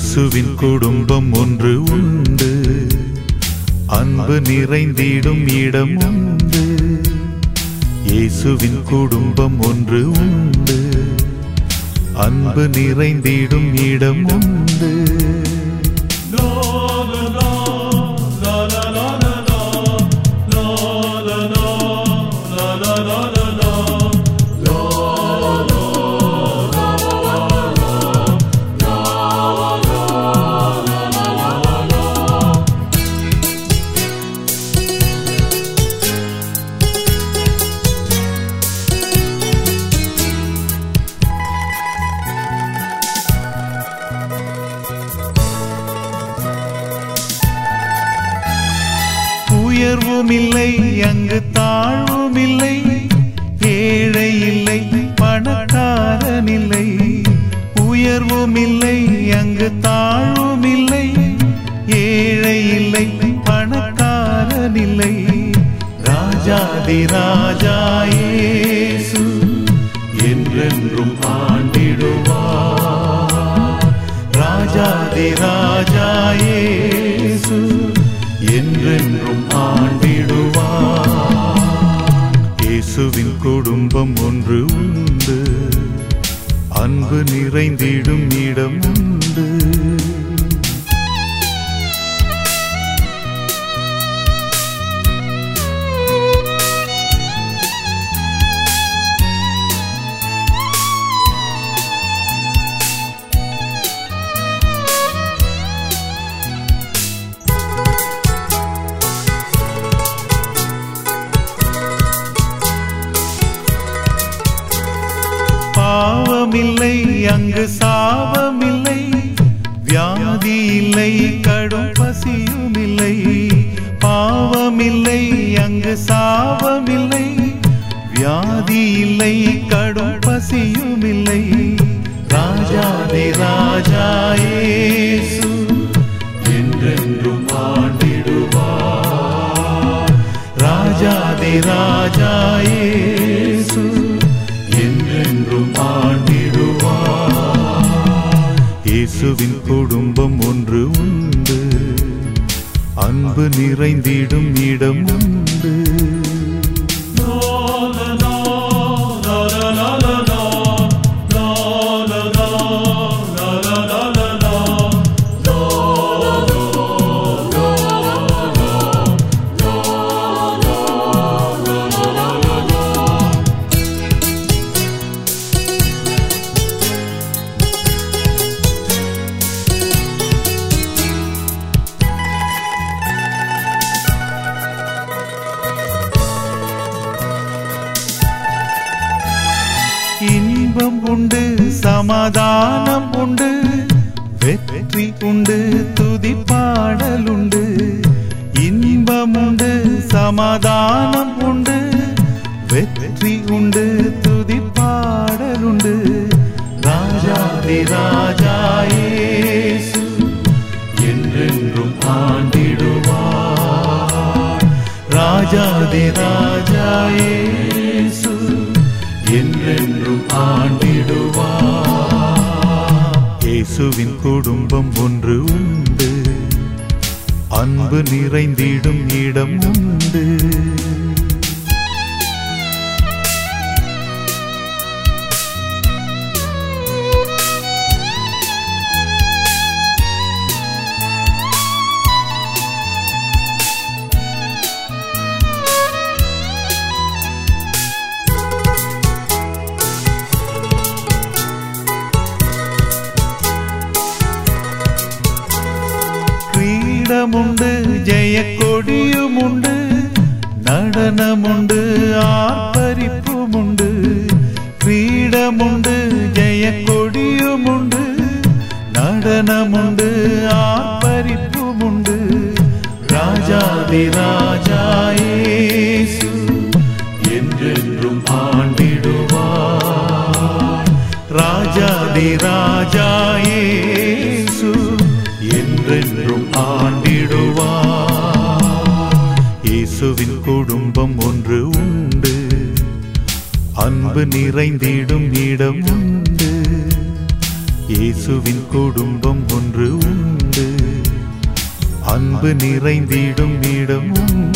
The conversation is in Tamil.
இயேசுவின் குடும்பம் ஒன்று உண்டு. அன்பு நிறைந்திடும் இடம் உண்டு. இயேசுவின் குடும்பம் ஒன்று உண்டு. அன்பு நிறைந்திடும் இடம் உண்டு. உயர்வும் இல்லை அங்கு தாழ்வுமில்லை ஏழை இல்லை பணக்காரனில்லை. இல்லை உயர்வும் இல்லை அங்கு தாழ்வுமில்லை ஏழை இல்லை பணக்காரனில்லை. ராஜாதி ராஜாயேசு என்றென்றும் ஆண்டிடுவார் ராஜாதி ராஜாயேசு என்றென்றும் ஆண்டிடுவார். இயேசுவின் குடும்பம் ஒன்று உண்டு. அன்பு நிறைந்திடும் இடம் உண்டு. பாவமில்லை அங்கு சாவமில்லை வியாதி இல்லை கடும் பசியும் இல்லை பாவமில்லை அங்கு சாவமில்லை வியாதி இல்லை கடும் பசியும் இல்லை ராஜாதி ராஜாயேசு என்றென்றும் ஆண்டிடுவார். ராஜாதி ராஜாயே இயேசுவின் குடும்பம் ஒன்று உண்டு. அன்பு நிறைந்திடும் இடம் உண்டு. சமாதானம் உண்டு. வெற்றி உண்டு துதி பாடலுண்டு இன்பம் உண்டு சமாதானம் உண்டு. வெற்றி உண்டு துதி பாடலுண்டு ராஜாதி ராஜாயேசு என்றென்றும் ஆண்டிடுவார். ராஜாதி ராஜா என்றென்றும் ஆண்டிடுவார். இயேசுவின் குடும்பம் ஒன்று உண்டு. அன்பு நிறைந்திடும் இடம் உண்டு. கிரீடமுண்டு ஜெய கொடியுமுண்டு நடனமுண்டு ஆர்ப்பரிப்புமுண்டு கிரீடமுண்டு ஜெய கொடியுமுண்டு நடனமுண்டு ஆர்ப்பரிப்புமுண்டு. ராஜாதி ராஜா என்றென்றும் ஆண்டிடுவார். ராஜாதி ராஜா குடும்பம் ஒன்று உண்டு. அன்பு நிறைந்திடும் இடம் உண்டு. இயேசுவின் குடும்பம் ஒன்று உண்டு. அன்பு நிறைந்திடும் இடம் உண்டு.